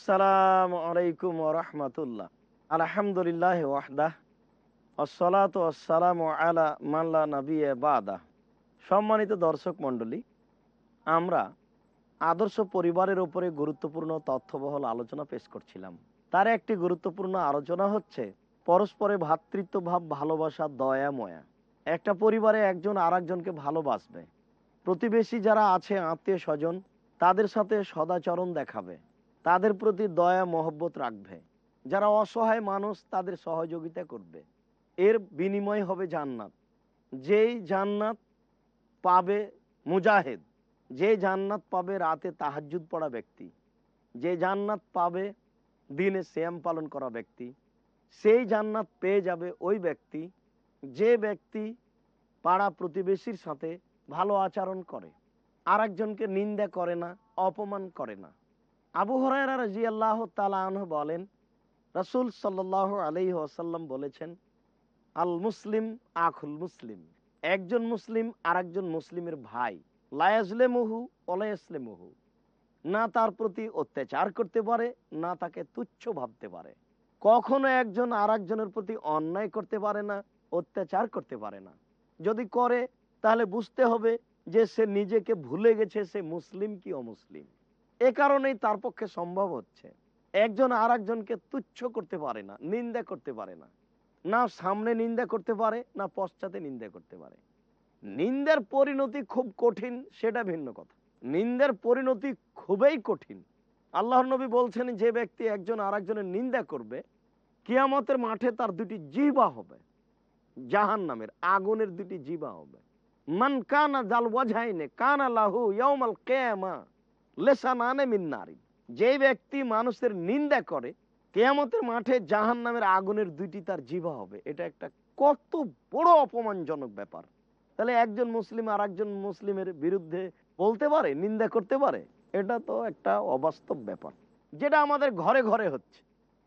আসসালামু আলাইকুম রহমতুল্লাহ। আলহামদুলিল্লাহ ওয়াহদাহ, আসসালাতু আসসালামু আলা মাল্লা নবী বাদা। সম্মানিত দর্শক মণ্ডলী, আমরা আদর্শ পরিবারের উপরে গুরুত্বপূর্ণ তথ্যবহল আলোচনা পেশ করছিলাম। তার একটি গুরুত্বপূর্ণ আলোচনা হচ্ছে পরস্পরে ভ্রাতৃত্ব ভাব ভালোবাসা, দয়া, ময়া। একটা পরিবারে একজন আর একজনকে ভালোবাসবে। প্রতিবেশী যারা আছে আত্মীয় স্বজন তাদের সাথে সদাচরণ দেখাবে। তাদের প্রতি দয়া, মহব্বত রাখবে। যারা অসহায় মানুষ, তাদের সহযোগিতা করবে। এর বিনিময় হবে জান্নাত। যেই জান্নাত পাবে মুজাহেদ যে জান্নাত পাবে রাতে তাহাজ্জুদ পড়া ব্যক্তি যে জান্নাত পাবে দিনে শ্যাম পালন করা ব্যক্তি, সেই জান্নাত পেয়ে যাবে ওই ব্যক্তি, যে ব্যক্তি পাড়া প্রতিবেশীর সাথে ভালো আচরণ করে। আর একজনকে নিন্দা করে না, অপমান করে না। আবু হরাইরা রাজি আল্লাহ বলেন, রসুল সাল্লাহ আলহি আসাল্লাম বলেছেন, আল মুসলিম আখুল মুসলিম। একজন মুসলিম আর একজন মুসলিমের ভাই। লায়াজলে মহু অলায়াসলে মহু না তার প্রতি অত্যাচার করতে পারে, না তাকে তুচ্ছ ভাবতে পারে। কখনো একজন আর একজনের প্রতি অন্যায় করতে পারে না, অত্যাচার করতে পারে না। যদি করে, তাহলে বুঝতে হবে যে সে নিজেকে ভুলে গেছে, সে মুসলিম কি অমুসলিম? এ কারণেই তার পক্ষে সম্ভব হচ্ছে। একজন আর একজনকে তুচ্ছ করতে পারে না, নিন্দা করতে পারে না। না সামনে নিন্দা করতে পারে, না পশ্চাতে নিন্দা করতে পারে। নিন্দার পরিণতি খুব কঠিন, সেটা ভিন্ন কথা। নিন্দার পরিণতি খুবই কঠিন। আল্লাহর নবী বলছেন যে ব্যক্তি একজন আর একজনের নিন্দা করবে, কিয়ামতের মাঠে তার দুটি জিবা হবে। জাহান নামের আগুনের দুটি জিবা হবে। মান কানা জাল ওয়াজাইনে কানা লাহু ইয়াউমাল কিয়ামা। লেসানানে মিন্নারি যে ব্যক্তি মানুষের নিন্দা করে, কেয়ামতের মাঠে জাহান নামের আগুনের দুইটি তার জিভা হবে। এটা একটা কত বড় অপমানজনক ব্যাপার। তাহলে একজন মুসলিম আর একজন মুসলিমের বিরুদ্ধে বলতে পারে, নিন্দা করতে পারে? এটা তো একটা অবাস্তব ব্যাপার। যেটা আমাদের ঘরে ঘরে হচ্ছে,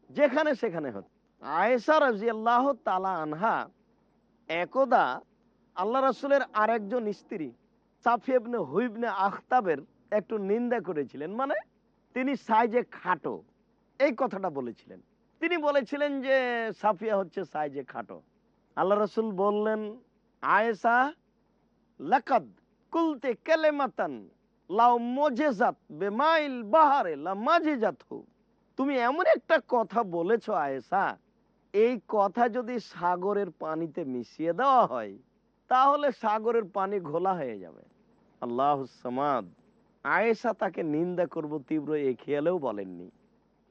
যেখানে সেখানে হচ্ছে। আয়েসা রাজি আল্লাহ তালা আনহা একদা আল্লাহ রাসুলের আরেকজন স্ত্রী সাফিয়েবনে হুইবনে আখতাবের একটু নিন্দা করেছিলেন। মানে তিনি সাইজে খাটো। এই কথাটা বলেছিলেন। তিনি বলেছিলেন যে, সাফিয়া হচ্ছে সাইজে খাটো। আল্লাহ রসুল বললেন আয়েসা লাকাদ কুলতে কেলেমাতান লাউ মজেজাত বেমাইল বাহারে লা মাজেজাত তুমি এমন একটা কথা বলেছ আয়েসা এই কথা যদি সাগরের পানিতে মিশিয়ে দেওয়া হয়, তাহলে সাগরের পানি ঘোলা হয়ে যাবে। আল্লাহ সামাদ। আয়েশা তাকে নিন্দা করব তীব্র এ খেয়ালেও বলেননি।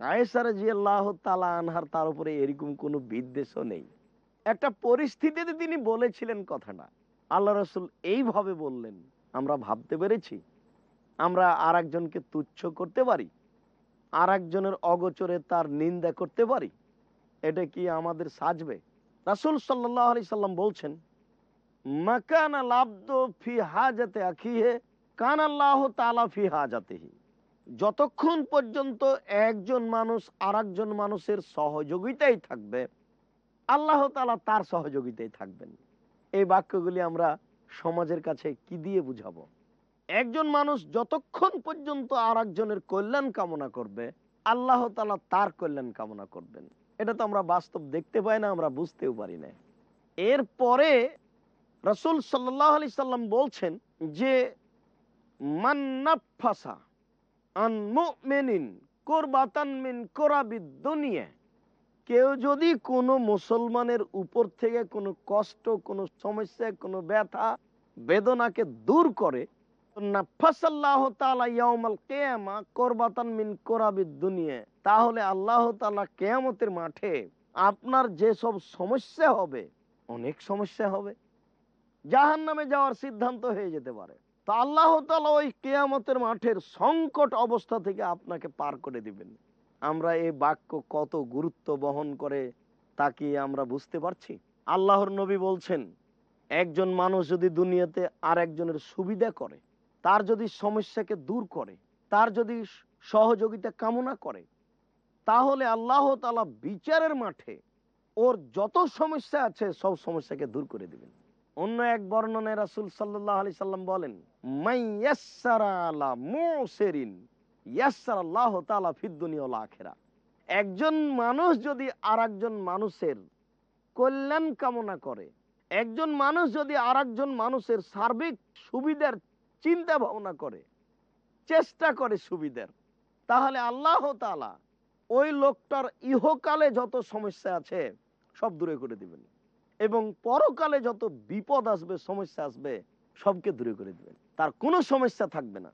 আয়েশার জি আল্লাহ তালা আনহার তার উপরে এরকম কোনো বিদ্বেষও নেই। একটা পরিস্থিতিতে তিনি বলেছিলেন কথাটা। আল্লাহ রসুল এইভাবে বললেন, আমরা ভাবতে পেরেছি। আমরা আর একজনকে তুচ্ছ করতে পারি। আর একজনের অগোচরে তার নিন্দা করতে পারি। এটা কি আমাদের সাজবে? রাসুল সাল্লাহ আলি সাল্লাম বলছেন, মাকানা লাব্দ ফি হাজাতে আখিহে কান আল্লাহ তালা ফি হাজাতেহি যতক্ষণ পর্যন্ত একজন মানুষ আর মানুষের সহযোগিতাই থাকবে, আল্লাহ তালা তার সহযোগিতাই থাকবেন। এই বাক্যগুলি আমরা সমাজের কাছে কি দিয়ে বুঝাবো? একজন মানুষ যতক্ষণ পর্যন্ত আর একজনের কল্যাণ কামনা করবে, আল্লাহ তালা তার কল্যাণ কামনা করবেন। এটা তো আমরা বাস্তব দেখতে পাই না, আমরা বুঝতেও পারি না। এরপরে রসুল সাল্লাহ আলি সাল্লাম বলছেন যে মান্নাফাসা আন মুমিনিন কোরবাতান মিন কোরাবিদ কেউ যদি কোনো মুসলমানের উপর থেকে কোনো কষ্ট, কোনো সমস্যা, কোনো ব্যথা, বেদনাকে দূর করে তাহলে আল্লাহ কিয়ামতের মাঠে আপনার যে সব সমস্যা হবে, অনেক সমস্যা হবে, জাহান্নামে যাওয়ার সিদ্ধান্ত হয়ে যেতে পারে। তো আল্লাহ তালা ওই কেয়ামতের মাঠের সংকট অবস্থা থেকে আপনাকে পার করে দিবেন। আমরা এই বাক্য কত গুরুত্ব বহন করে তা কি আমরা বুঝতে পারছি? আল্লাহর নবী বলছেন, একজন মানুষ যদি দুনিয়াতে আর একজনের সুবিধা করে, তার যদি সমস্যাকে দূর করে, তার যদি সহযোগিতা কামনা করে, তাহলে আল্লাহ তাআলা বিচারের মাঠে ওর যত সমস্যা আছে সব সমস্যাকে দূর করে দিবেন। অন্য এক বর্ণনায় রাসূল সাল্লাল্লাহু আলাইহি সাল্লাম বলেন আলা একজন মানুষ যদি আরেকজন মানুষের কল্যাণ কামনা করে, একজন মানুষ যদি আরেকজন মানুষের সার্বিক সুবিধার চিন্তা ভাবনা করে, চেষ্টা করে সুবিধার, তাহলে আল্লাহ তাআলা ওই লোকটার ইহকালে যত সমস্যা আছে সব দূরে করে দিবেন। এবং পরকালে যত বিপদ আসবে, সমস্যা আসবে, সবকে দূরে করে দিবেন। তার কোনো সমস্যা থাকবে না।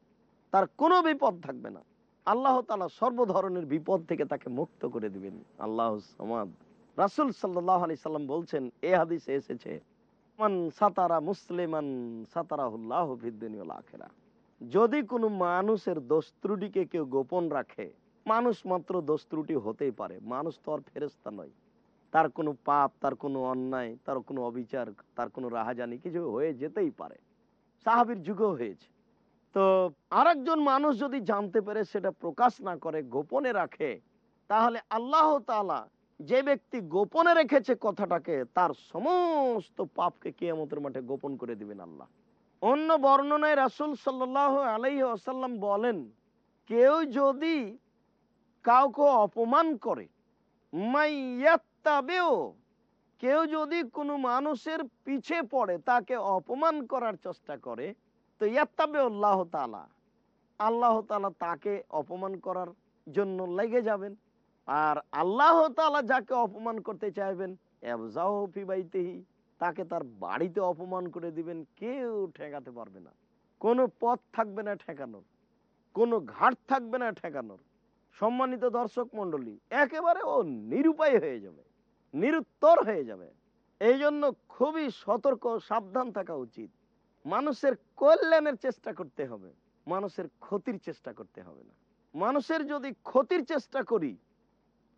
তার কোনো বিপদ থাকবে না। আল্লাহ তালা সর্ব ধরনের বিপদ থেকে তাকে মুক্ত করে দিবেন। আল্লাহ সমাদ। রাসূল সাল্লাল্লাহু আলাইহি সাল্লাম বলছেন, এ হাদিসে এসেছে, মান সাতারা মুসলিমান সাতারাহুল্লাহু ফিদ দুনিয়া ওয়াল আখিরা যদি কোনো মানুষের দোষ ত্রুটিকে কেউ গোপন রাখে, মানুষ মাত্র দোষ হতেই পারে। মানুষ তো আর ফেরেস্তা নয়। তার কোনো পাপ, তার কোনো অন্যায়, তার কোনো অবিচার, তার কোনো রাহাজানি কিছু হয়ে যেতেই পারে। সাহাবীর যুগও হয়েছে। তো আরেকজন মানুষ যদি জানতে পারে সেটা প্রকাশ না করে, গোপনে রাখে, তাহলে আল্লাহ তাআলা যে ব্যক্তি গোপনে রেখেছে কথাটাকে, তার সমস্ত পাপকে কিয়ামতের মাঠে গোপন করে দিবেন আল্লাহ। অন্য বর্ণনায় রাসূল সাল্লাল্লাহু আলাইহি আসাল্লাম বলেন, কেউ যদি কাউকে অপমান করে মাইয়াত্তাবেও কেউ যদি কোনো মানুষের পিছে পড়ে, তাকে অপমান করার চেষ্টা করে, তো ইয়াত্তাবে আল্লাহ তাআলা। আল্লাহ তাআলা তাকে অপমান করার জন্য লেগে যাবেন। আর আল্লাহ তাআলা যাকে অপমান করতে চাইবেন তাকে তার বাড়িতে অপমান করে দিবেন, কেউ ঠেকাতে পারবে না। কোনো পথ থাকবে না ঠেকানোর, কোনো ঘাট থাকবে না ঠেকানোর। সম্মানিত দর্শক মণ্ডলী, একেবারে ও নিরুপায় হয়ে যাবে, নিরুত্তর হয়ে যাবে। এই জন্য খুবই সতর্ক, সাবধান থাকা উচিত। মানুষের কল্যাণের চেষ্টা করতে হবে, মানুষের ক্ষতির চেষ্টা করতে হবে না। মানুষের যদি ক্ষতির চেষ্টা করি,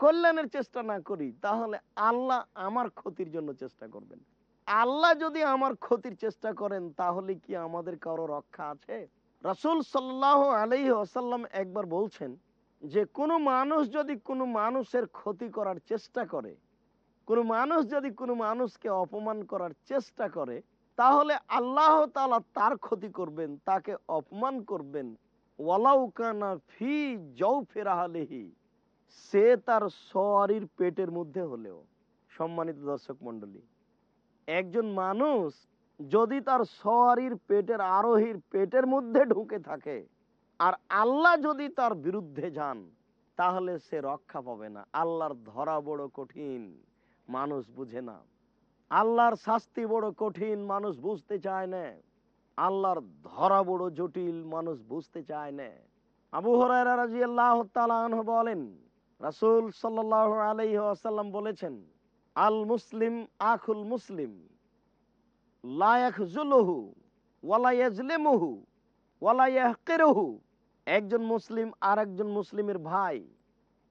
কল্যাণের চেষ্টা না করি, তাহলে আল্লাহ আমার ক্ষতির জন্য চেষ্টা করবেন। আল্লাহ যদি আমার ক্ষতির চেষ্টা করেন, তাহলে কি আমাদের কারও রক্ষা আছে? রাসূল সাল্লাহ আলাইহি ওয়াসাল্লাম একবার বলছেন যে কোনো মানুষ যদি কোনো মানুষের ক্ষতি করার চেষ্টা করে, কোনো মানুষ যদি কোনো মানুষকে অপমান করার চেষ্টা করে, তাহলে আল্লাহ তাআলা তার ক্ষতি করবেন, তাকে অপমান করবেন। ওয়ালাউকানা ফি জাওফি ফেরাহালেহি সে তার সওয়ারির পেটের মধ্যে হলেও। সম্মানিত দর্শক মণ্ডলী, একজন মানুষ যদি তার সওয়ারির পেটের আরোহীর পেটের মধ্যে ঢুকে থাকে আর আল্লাহ যদি তার বিরুদ্ধে যান, তাহলে সে রক্ষা পাবে না। আল্লাহর ধরা বড় কঠিন, মানুষ বুঝে না। আল্লাহর শাস্তি বড় কঠিন, মানুষ বুঝতে চায় না। আল্লাহর ধরা বড় জটিল, মানুষ বুঝতে চায় না। আবু তাআলা আনহু বলেন, রাসূল সাল্লাল্লাহু আলাইহি ওয়াসাল্লাম বলেছেন, আল মুসলিম আখুল মুসলিম, লা ইয়াখজুলুহু ওয়ালা ইয়াজলিমুহু ওয়ালা ইয়াহকিরুহু একজন মুসলিম আর একজন মুসলিমের ভাই,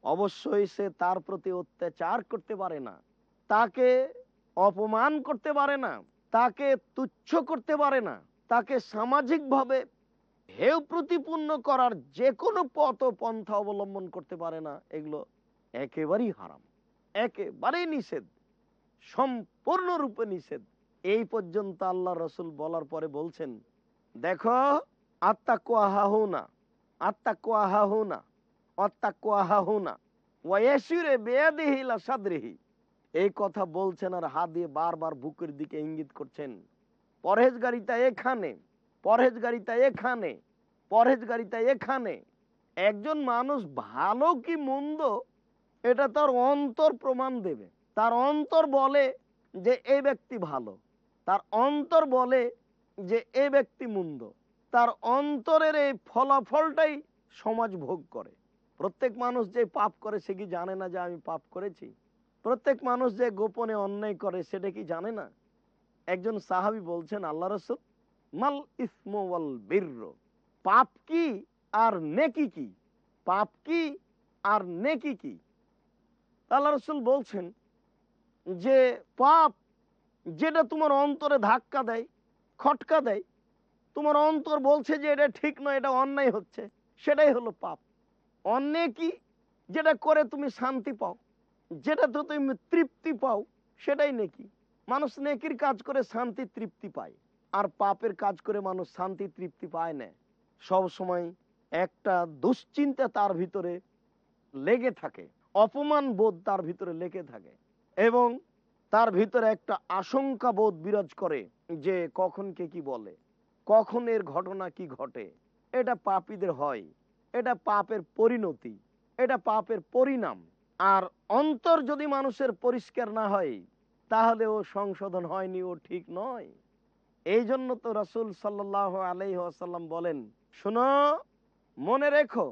অবশ্যই সে তার প্রতি অত্যাচার করতে পারে না, তাকে অপমান করতে পারে না, তাকে তুচ্ছ করতে পারে না, তাকে সামাজিকভাবে হেউ প্রতিপূর্ণ করার যে কোনো পথ পন্থা অবলম্বন করতে পারে না, এগুলো একেবারেই হারাম, একেবারেই নিষেধ, সম্পূর্ণরূপে নিষেধ। এই পর্যন্ত আল্লাহ রসুল বলার পরে বলছেন, দেখো আত্মা কোয়াহাহুনা আত্মা কোয়াহাহুনা আত্মা কোয়াহাহুনা ওয়াসিরে বেয়াদিহিলা সাদরিহি। এই কথা বলছেন আর হাত দিয়ে বারবার বুকের দিকে ইঙ্গিত করছেন। পরহেজগারিতা এখানে পরহেজগারিতা এখানে পরহেজগারিতা এখানে। একজন মানুষ ভালো কি মন্দ, এটা তার অন্তর প্রমাণ দেবে। তার অন্তর বলে যে এই ব্যক্তি ভালো, তার অন্তর বলে যে এই ব্যক্তি মন্দ। তার অন্তরের এই ফলাফলটাই সমাজ ভোগ করে। প্রত্যেক মানুষ যে পাপ করে সে কি জানে না যে আমি পাপ করেছি? প্রত্যেক মানুষ যে গোপনে অন্যায় করে সেটা কি জানে না? একজন সাহাবি বলছেন, আল্লাহ রসুল, মাল ইসমোয়াল বীর্র, পাপ কি আর নেকি কি? পাপ কি আর নেকি কি? আল্লাহ রসুল বলছেন যে, পাপ যেটা তোমার অন্তরে ধাক্কা দেয়, খটকা দেয় তোমার অন্তর বলছে যে এটা ঠিক নয়, এটা অন্যায় হচ্ছে। সেটাই হলো পাপ। অন্যায় কি? যেটা করে তুমি শান্তি পাও, যেটা তো তুমি তৃপ্তি পাও, সেটাই নেকি। মানুষ নেকির কাজ করে শান্তি তৃপ্তি পায়, আর পাপের কাজ করে মানুষ শান্তি তৃপ্তি পায় না। সব সময় একটা দুশ্চিন্তা তার ভিতরে লেগে থাকে, অপমান বোধ তার ভিতরে লেগে থাকে, এবং তার ভিতরে একটা আশঙ্কা বোধ বিরাজ করে যে কখন কে কি বলে। কখন এর ঘটনা কি ঘটে? এটা পাপীদের হয়, এটা পাপের পরিণতি, এটা পাপের পরিণাম। আর অন্তর যদি মানুষের পরিষ্কার না হয় তাহলে ও সংশোধন হয়নি, ও ঠিক নয়। এই জন্য তো রসুল সাল্লাহ আলাইসাল্লাম বলেন, শোনো, মনে রেখো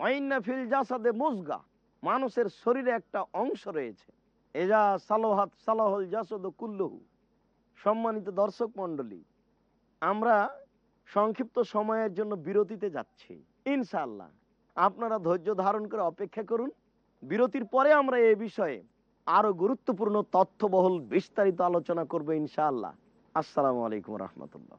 অইন্না ফিল জাসাদে মুজগা, মানুষের শরীরে একটা অংশ রয়েছে। এজা সালোহাত সালাহল জাসদ কুল্লহু। সম্মানিত দর্শক মণ্ডলী, আমরা সংক্ষিপ্ত সময়ের জন্য বিরতিতে যাচ্ছি। ইনশাল্লাহ আপনারা ধৈর্য ধারণ করে অপেক্ষা করুন। বিরতির পরে আমরা এ বিষয়ে আরও গুরুত্বপূর্ণ তথ্যবহুল বিস্তারিত আলোচনা করব ইনশাআল্লাহ। আসসালামু আলাইকুম রহমতুল্লাহ।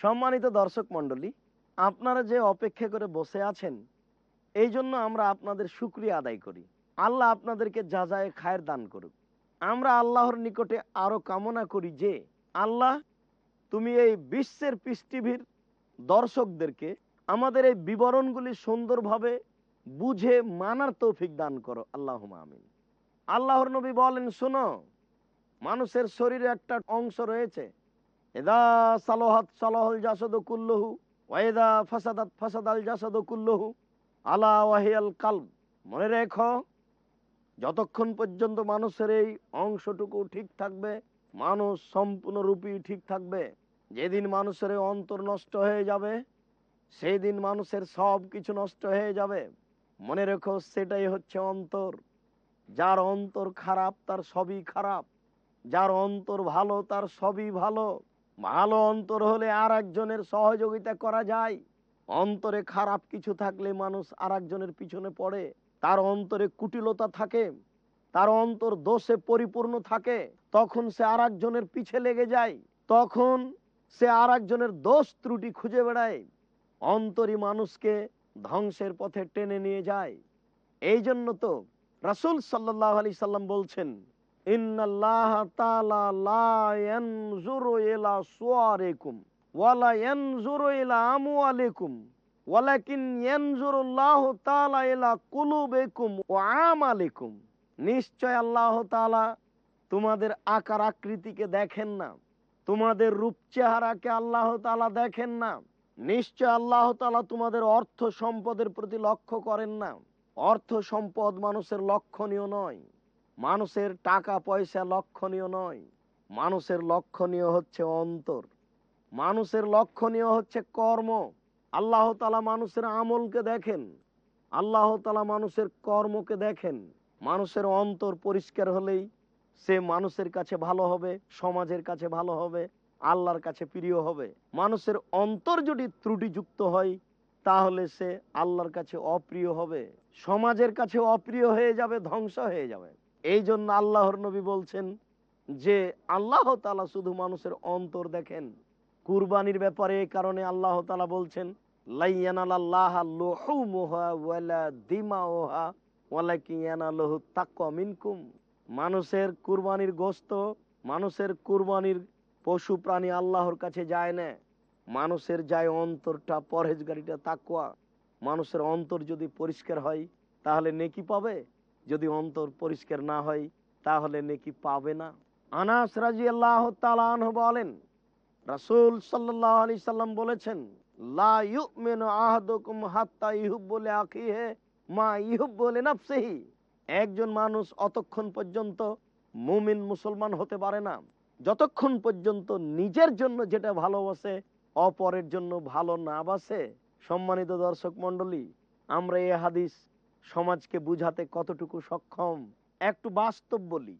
সম্মানিত দর্শক মণ্ডলী, আপনারা যে অপেক্ষা করে বসে আছেন, এই জন্য আমরা আপনাদের সুক্রিয়া আদায় করি। আল্লাহ আপনাদেরকে যা যায় খায়ের দান করুক। আমরা আল্লাহর নিকটে আরও কামনা করি যে, আল্লাহ, তুমি এই বিশ্বের পৃষ্টিভীর দর্শকদেরকে আমাদের এই বিবরণগুলি সুন্দরভাবে বুঝে মানার তৌফিক দান করো। আল্লাহ আমিন। আল্লাহর নবী বলেন, শোনো, মানুষের শরীরে একটা অংশ রয়েছে এদা সালোহাত সালোহল জাসদ কুল্লহু ওয়েদা ফাসাদাত ফাসাদাল জাসদ কুল্লহু, আলা ওয়াহিয়াল কালব। মনে রেখো, যতক্ষণ পর্যন্ত মানুষের এই অংশটুকু ঠিক থাকবে, মানুষ সম্পূর্ণরূপী ঠিক থাকবে। যেদিন মানুষের অন্তর নষ্ট হয়ে যাবে সেই দিন মানুষের সব কিছু নষ্ট হয়ে যাবে। মনে রেখো, সেটাই হচ্ছে অন্তর। যার অন্তর খারাপ, তার সবই খারাপ। যার অন্তর ভালো, তার সবই ভালো। ভালো অন্তর হলে আর একজনের সহযোগিতা করা যায়। অন্তরে খারাপ কিছু থাকলে মানুষ আর একজনের পিছনে পড়ে। তার অন্তরে কুটিলতা থাকে। তার অন্তর দোষে পরিপূর্ণ থাকে। তখন সে আর একজনের পিছে লেগে যায়। তখন সে আর একজনের দোষ ত্রুটি খুঁজে বেড়ায়। অন্তরই মানুষকে ধ্বংসের পথে টেনে নিয়ে যায়। এই জন্য তো রাসূল সাল্লাহ আলি সাল্লাম বলছেন নিশ্চয় আল্লাহ তাআলা তোমাদের আকার আকৃতিকে দেখেন না, তোমাদের রূপ চেহারাকে আল্লাহ তালা দেখেন না, নিশ্চয় আল্লাহ তালা তোমাদের অর্থ সম্পদের প্রতি লক্ষ্য করেন না। অর্থ সম্পদ মানুষের লক্ষণীয় নয়। মানুষের টাকা, পয়সা লক্ষণীয় নয়। মানুষের লক্ষণীয় হচ্ছে অন্তর। মানুষের লক্ষণীয় হচ্ছে কর্ম। আল্লাহ তালা মানুষের আমলকে দেখেন। আল্লাহ তালা মানুষের কর্মকে দেখেন। মানুষের অন্তর পরিষ্কার হলেই সে মানুষের কাছে ভালো হবে, সমাজের কাছে ভালো হবে, আল্লাহর কাছে প্রিয় হবে। মানুষের অন্তর যদি ত্রুটিযুক্ত হয়, তাহলে সে আল্লাহর কাছে অপ্রিয় হবে। সমাজের কাছে অপ্রিয় হয়ে যাবে, ধ্বংস হয়ে যাবে। এই জন্য আল্লাহর নবী বলছেন যে আল্লাহ তালা শুধু মানুষের অন্তর দেখেন। কুরবানির ব্যাপারে এই কারণে আল্লাহ তালা বলছেন মানুষের কুরবানির গোস্ত, মানুষের কুরবানির পশু প্রাণী আল্লাহর কাছে যায় না। মানুষের যায় অন্তরটা, পরহেজগারিটা তাকুয়া মানুষের অন্তর যদি পরিষ্কার হয়, তাহলে নেকি পাবে? যদি অন্তর পরিষ্কার না হয়, তাহলে নেকি পাবে না। আনাস রাজি আল্লাহ বলেন, রাসূল সাল্লাহ আলি সাল্লাম বলেছেন, লা হাত্তা ইহুব্বু লিআখিহি মা ইহুব্বু লিনাফসিহি। একজন মানুষ অতক্ষণ পর্যন্ত মুমিন মুসলমান হতে পারে না। যতক্ষণ পর্যন্ত নিজের জন্য যেটা ভালোবাসে অপরের জন্য ভালো না বাসে। সম্মানিত দর্শক মন্ডলী আমরা এ হাদিস সমাজকে বুঝাতে কতটুকু সক্ষম? একটু বাস্তব বলি।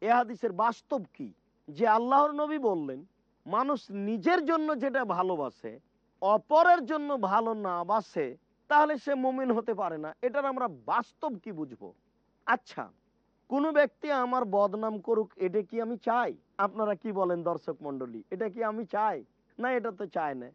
এ হাদিসের বাস্তব কি? যে আল্লাহর নবী বললেন, মানুষ নিজের জন্য যেটা ভালোবাসে, অপরের জন্য ভালো না বাসে, তাহলে সে মুমিন হতে পারে না। এটার আমরা বাস্তব কি বুঝব? আচ্ছা কোনো ব্যক্তি আমার বদনাম করুক, এটা কি আমি চাই? আপনারা কি বলেন দর্শক মন্ডলী এটা কি আমি চাই? না, এটা তো চায় না।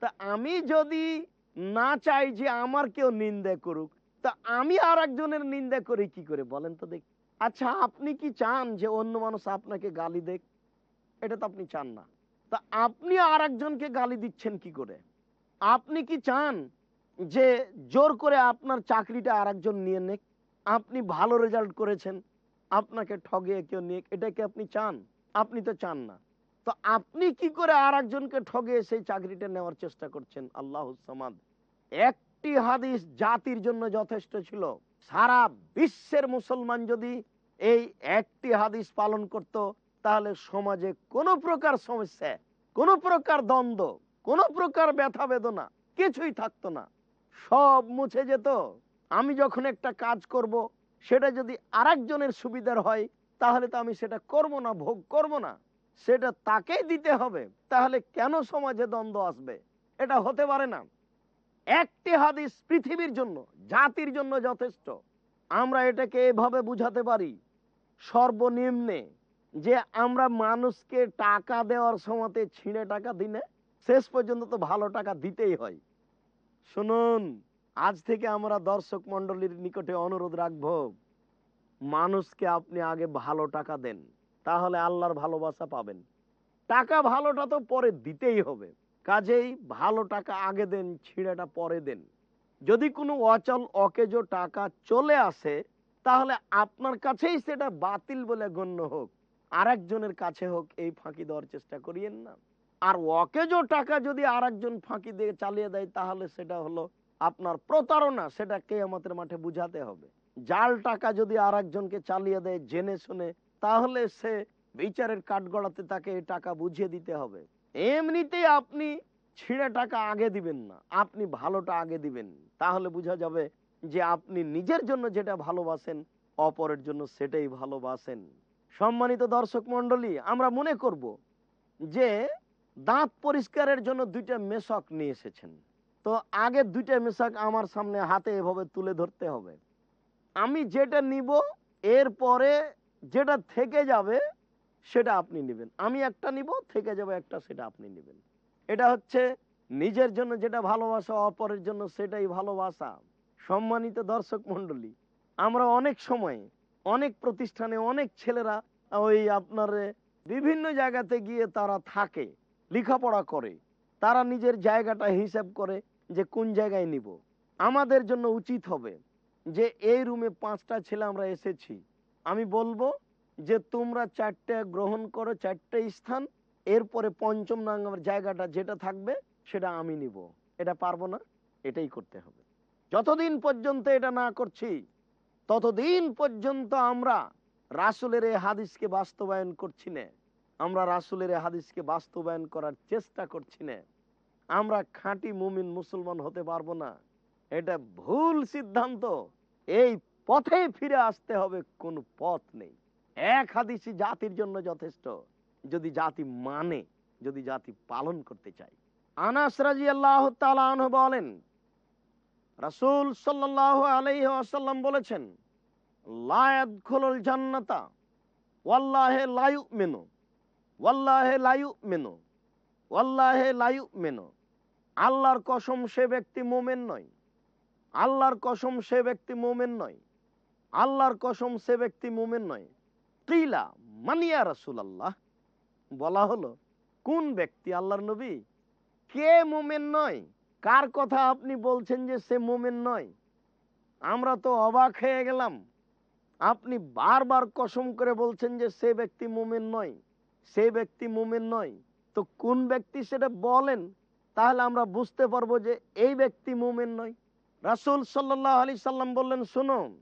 তা আমি যদি না চাই যে আমার কেউ নিন্দে করুক তা আমি আর একজনের নিন্দা করি কি করে? বলেন তো দেখ। আচ্ছা আপনি কি চান যে অন্য মানুষ আপনাকে গালি দেখ এটা তো আপনি চান না। তা আপনি আর একজনকে গালি দিচ্ছেন কি করে? আপনি কি চান যে জোর করে আপনার চাকরিটা আর একজন নিয়ে নেক? আপনি ভালো রেজাল্ট করেছেন, আপনাকে ঠগে কেউ নিয়ে এটা কি আপনি চান? আপনি তো চান না। তো আপনি কি করে আর একজনকে ঠগে সেই চাকরিটা নেওয়ার চেষ্টা করছেন? আল্লাহ সামাদ। একটি হাদিস জাতির জন্য যথেষ্ট ছিল। সারা বিশ্বের মুসলমান যদি এই একটি হাদিস পালন করত, তাহলে সমাজে কোনো প্রকার সমস্যা, কোনো প্রকার দ্বন্দ্ব, কোনো প্রকার ব্যথা বেদনা কিছুই থাকতো না। সব মুছে যেত। আমি যখন একটা কাজ করব, সেটা যদি আরেকজনের সুবিধার হয়, তাহলে তো আমি সেটা করব না, ভোগ করব না। সেটা তাকেই দিতে হবে। তাহলে কেন সমাজে দ্বন্দ্ব আসবে? এটা হতে পারে না। একটি হাদিস পৃথিবীর জন্য, জাতির জন্য যথেষ্ট। আমরা এটাকে এভাবে বুঝাতে পারি, সর্বনিম্নে যে আমরা মানুষকে টাকা দেওয়ার সময়তে ছিঁড়ে টাকা দিই না, শেষ পর্যন্ত তো ভালো টাকা দিতেই হয়। শুনুন, আজ থেকে আমরা দর্শক মন্ডলীর নিকটে অনুরোধ রাখব, মানুষকে আপনি আগে ভালো টাকা দেন, তাহলে আল্লাহর ভালোবাসা পাবেন। টাকা ভালোটা তো পরে দিতেই হবে। কাজেই ভালো টাকা আগে দেন, ছিঁড়েটা পরে দেন। যদি কোনো অচল, অকেজো টাকা চলে আসে, তাহলে আপনার কাছেই সেটা বাতিল বলে গণ্য হোক। আরেকজনের কাছে হোক, এই ফাঁকি দেওয়ার চেষ্টা করিয়েন না। আর অকেজো টাকা যদি আরেকজন ফাঁকি দিয়ে চালিয়ে দেয়, তাহলে সেটা হলো আপনার প্রতারণা, সেটা কে আমাদের মাঠে বুঝাতে হবে। জাল টাকা যদি আরেকজনকে চালিয়ে দেয়, জেনে শুনে, তাহলে সে বিচারের কাঠগড়াতে তাকে এই টাকা বুঝিয়ে দিতে হবে। এমনিতেই আপনি ছিঁড়ে টাকা আগে দিবেন না, আপনি ভালোটা আগে দিবেন। তাহলে বোঝা যাবে যে আপনি নিজের জন্য যেটা ভালোবাসেন, অপরের জন্য সেটাই ভালোবাসেন। সম্মানিত দর্শক মন্ডলী আমরা মনে করব যে দাঁত পরিষ্কারের জন্য দুইটা মেশক নিয়ে এসেছেন। তো আগে দুইটা মেশক আমার সামনে হাতে এভাবে তুলে ধরতে হবে। আমি যেটা নিব, এরপরে যেটা থেকে যাবে সেটা আপনি নেবেন। আমি একটা নিব, থেকে যাবে একটা সেটা আপনি নেবেন। এটা হচ্ছে নিজের জন্য যেটা ভালোবাসা, অপরের জন্য সেটাই ভালোবাসা। সম্মানিত দর্শক মন্ডলী আমরা অনেক সময়, অনেক প্রতিষ্ঠানে, অনেক ছেলেরা ওই আপনার বিভিন্ন জায়গাতে গিয়ে তারা থাকে, লেখাপড়া করে। তারা নিজের জায়গাটা হিসাব করে যে কোন জায়গায় নিব। আমাদের জন্য উচিত হবে যে এই রুমে পাঁচটা ছেলে আমরা এসেছি। আমি বলব যে তোমরা চারটে গ্রহণ করো, চারটে স্থান, এরপরে পঞ্চম নাম্বার জায়গাটা যেটা থাকবে, সেটা আমি নিব। এটা পারব না, এটাই করতে হবে। যতদিন পর্যন্ত এটা না করছি, ততদিন পর্যন্ত আমরা রাসুলের এই হাদিসকে বাস্তবায়ন করছি না। আমরা রাসুলের এই হাদিসকে বাস্তবায়ন করার চেষ্টা করছি না। আমরা খাঁটি মুমিন মুসলমান হতে পারব না। এটা ভুল সিদ্ধান্ত। এই পথে ফিরে আসতে হবে, কোন পথ নেই। এক হাদিসই জাতির জন্য যথেষ্ট। যদি জাতি মানে যদি জাতি পালন করতে চায়। আনাস রাজি আল্লাহ বলেন, রাসূল সাল্লাল্লাহু আলাইহি ওয়াসাল্লাম বলেছেন, লা ইয়াদখুলুল জান্নাতা, ওয়াল্লাহি লা ইউমিনু, ওয়াল্লাহি লা ইউমিনু, ওয়াল্লাহি লা ইউমিনু। আল্লাহর কসম সে ব্যক্তি মুমিন নয়। আল্লাহর কসম সে ব্যক্তি মুমিন নয়। আল্লাহর কসম সে ব্যক্তি মুমিন নয়। কিলা মানিয়া রাসূলুল্লাহ? বলা হলো, কোন ব্যক্তি আল্লাহর নবী? কে মোমেন নয়? কার কথা আপনি বলছেন যে সে মোমেন নয়? আমরা তো অবাক হয়ে গেলাম। আপনি বারবার কসম করে বলছেন যে সে ব্যক্তি মুমিন নয়। সে ব্যক্তি মুমিন নয়। তো কোন ব্যক্তি সেটা বলেন? তাহলে আমরা বুঝতে পারব যে এই ব্যক্তি মুমিন নয়। রাসূল সাল্লাল্লাহু আলাইহি সাল্লাম বললেন শোনো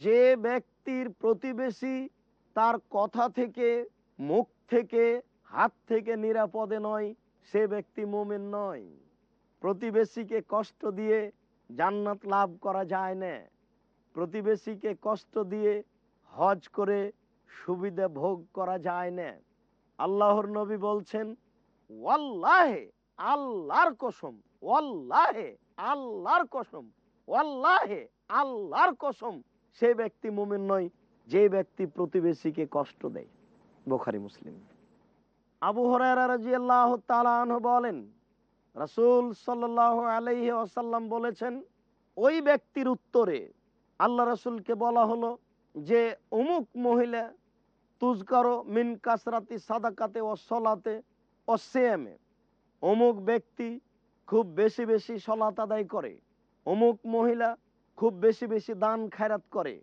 যে ব্যক্তির প্রতিবেশী তার কথা থেকে, মুখ থেকে, হাত থেকে নিরাপদে নয়, সে ব্যক্তি মুমিন নয়। প্রতিবেশীকে কষ্ট দিয়ে জান্নাত লাভ করা যায় না। প্রতিবেশীকে কষ্ট দিয়ে হজ করে সুবিধা ভোগ করা যায় না। আল্লাহর নবী বলছেন, ওয়াল্লাহে, আল্লাহর কসম, ওয়াল্লাহে আল্লাহর কসম, ওয়াল্লাহে, আল্লাহর কসম, সে ব্যক্তি মুমিন নয়, যে ব্যক্তি প্রতিবেশীকে কষ্ট দেয়। বোখারি, মুসলিম। আবু তাআলা বলেন, রাসূল সাল্লাল্লাহু আলাইহি ওয়াসাল্লাম বলেছেন, ওই ব্যক্তির উত্তরে আল্লাহ রাসূলকে বলা হলো যে, অমুক মহিলা তুজকারো মিন কাসরাতি সাদাকাতে ও সলাতে ও সেমে অমুক ব্যক্তি খুব বেশি বেশি সলাত আদায় করে। অমুক মহিলা খুব বেশি বেশি দান খায়রাত করে।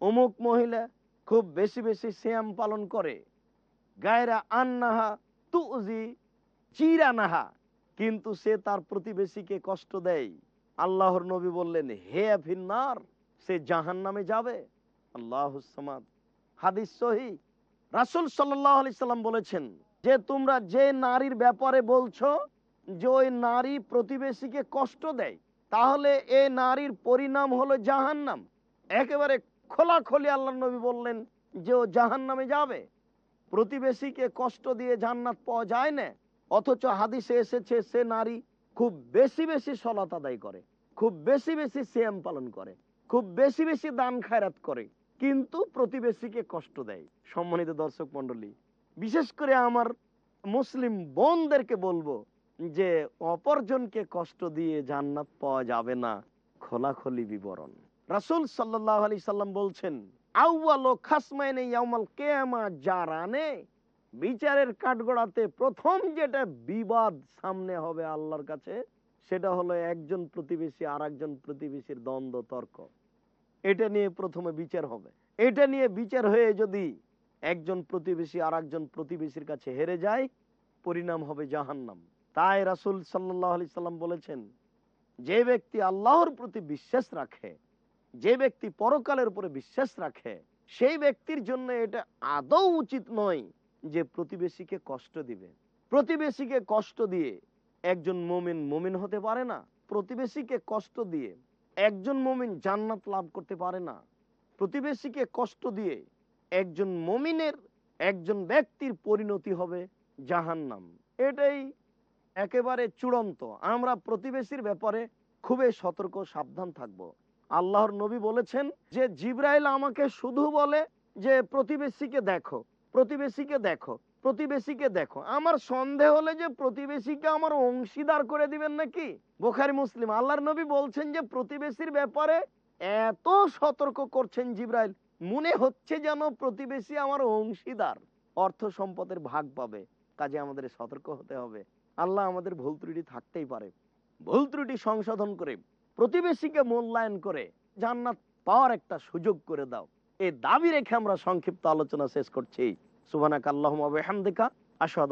অমুক মহিলা খুব বেশি বেশি শ্যাম পালন করে। গায়রা আন্নাহা তুজি চিরানাহা। কিন্তু সে তার প্রতিবেশীকে কষ্ট দেয়। আল্লাহর নবী বললেন, হে ফিন্নার, সে জাহান নামে যাবে। আল্লাহ হাদিস সহি। রাসুল সাল্লাহ আলি সাল্লাম বলেছেন, যে তোমরা যে নারীর ব্যাপারে বলছো যে ওই নারী প্রতিবেশীকে কষ্ট দেয়, তাহলে এ নারীর পরিণাম হলো জাহান্নাম। একেবারে খোলাখলি আল্লাহ নবী বললেন যে ও জাহান নামে যাবে। প্রতিবেশীকে কষ্ট দিয়ে জান্নাত পাওয়া যায় না, অথচ হাদিসে এসেছে সে নারী খুব বেশি বেশি সলাত আদায় করে, খুব বেশি বেশি সিয়াম পালন করে, খুব বেশি বেশি দান খায়রাত করে, কিন্তু প্রতিবেশীকে কষ্ট দেয়। সম্মানিত দর্শক মন্ডলী বিশেষ করে আমার মুসলিম বোনদেরকে বলব যে অপরজনকে কষ্ট দিয়ে জান্নাত পাওয়া যাবে না, খোলাখলি বিবরণ। রাসূল সাল্লাহ আলি সাল্লাম বলছেন বিচারের কাঠগড়াতে প্রথম যেটা বিবাদ সামনে হবে আল্লাহর কাছে, সেটা হলো একজন প্রতিবেশী আর একজন প্রতিবেশীর দ্বন্দ্ব, তর্ক। এটা নিয়ে প্রথমে বিচার হবে। এটা নিয়ে বিচার হয়ে যদি একজন প্রতিবেশী আর একজন প্রতিবেশীর কাছে হেরে যায়, পরিণাম হবে জাহান্নাম। তাই রাসুল সাল্লাহ আলি সাল্লাম বলেছেন, যে ব্যক্তি আল্লাহর প্রতি বিশ্বাস রাখে, যে ব্যক্তি পরকালের উপরে বিশ্বাস রাখে, সেই ব্যক্তির জন্য এটা আদৌ উচিত নয় যে প্রতিবেশীকে কষ্ট দিবে। প্রতিবেশীকে কষ্ট দিয়ে একজন মমিন মমিন হতে পারে না, প্রতিবেশীকে কষ্ট দিয়ে একজন মমিন জান্নাত লাভ করতে পারে না, প্রতিবেশীকে কষ্ট দিয়ে একজন মমিনের একজন ব্যক্তির পরিণতি হবে জাহান্নাম। এটাই একেবারে চূড়ান্ত। আমরা প্রতিবেশীর ব্যাপারে খুবই সতর্ক, সাবধান থাকব। আল্লাহর নবী বলেছেন যে, জিব্রাইল আমাকে শুধু বলে যে, প্রতিবেশীকে দেখো প্রতিবেশীকে দেখো প্রতিবেশীকে দেখো। আমার সন্দেহ হলে যে, প্রতিবেশীকে আমার অংশীদার করে দিবেন নাকি? বোখারি মুসলিম। আল্লাহর নবী বলছেন যে, প্রতিবেশীর ব্যাপারে এত সতর্ক করছেন জিব্রাইল, মনে হচ্ছে যেন প্রতিবেশী আমার অংশীদার। অর্থ সম্পদের ভাগ পাবে। কাজে আমাদের সতর্ক হতে হবে। আল্লাহ আমাদের ভুল ত্রুটি থাকতেই পারে। ভুল ত্রুটি সংশোধন করে, প্রতিবেশীকে মূল্যায়ন করে, জান্নাত পাওয়ার একটা সুযোগ করে দাও। এই দাবি রেখে আমরা সংক্ষিপ্ত আলোচনা শেষ করছি। সুবানাক আল্লাহমদিকা আসাদ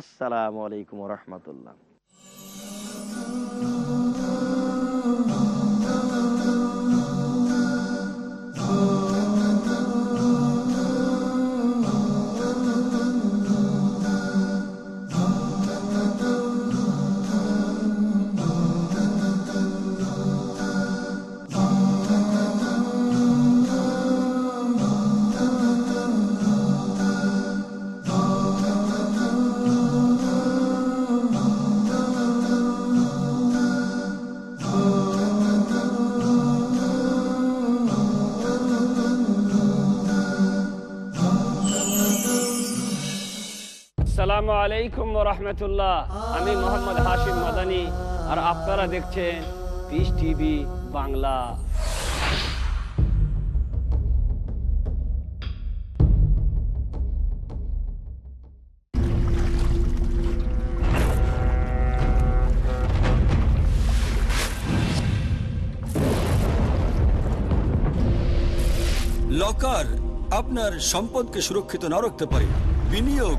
আসসালামু আলাইকুম রাহমাতুল্লাহ। আসসালামু আলাইকুম রহমতুল্লাহ। আমি মোহাম্মদ হাশিম মাদানি, আর আপনারা দেখছেন পিস টিভি বাংলা। লকার আপনার সম্পদকে সুরক্ষিত না রাখতে পারে। বিনিয়োগ